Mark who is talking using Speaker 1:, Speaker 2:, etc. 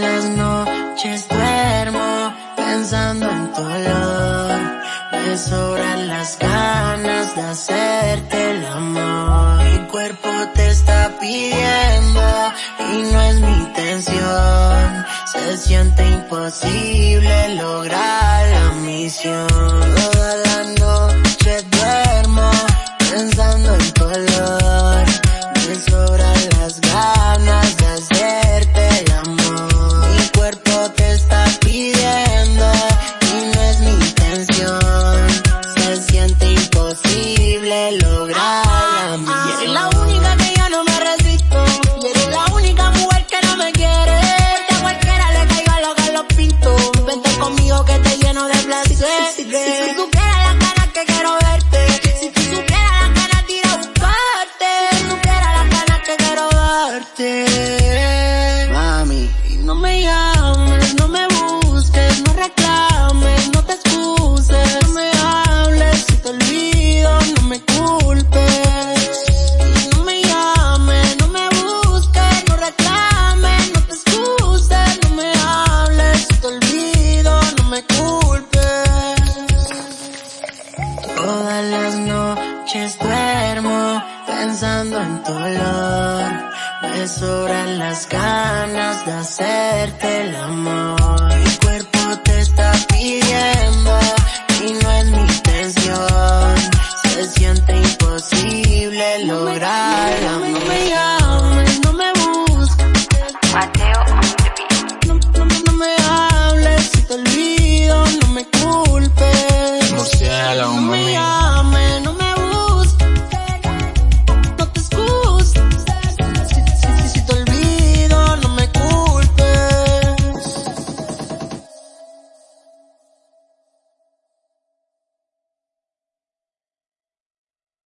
Speaker 1: Las noches duermo pensando en tu olor. Me sobran las ganas de hacerte el amor. Mi cuerpo te está pidiendo y no es mi intención. Se siente imposible lograr la misión. Vente conmigo que te pensando en tu olor. Me sobran las ganas de hacerte el amor. Mi cuerpo te está pidiendo y no es mi intención. Se siente imposible lograr.
Speaker 2: No me llames, no me busques. Mateo no, no, no me hables, si te olvido, no me culpes. No, no me
Speaker 1: llames,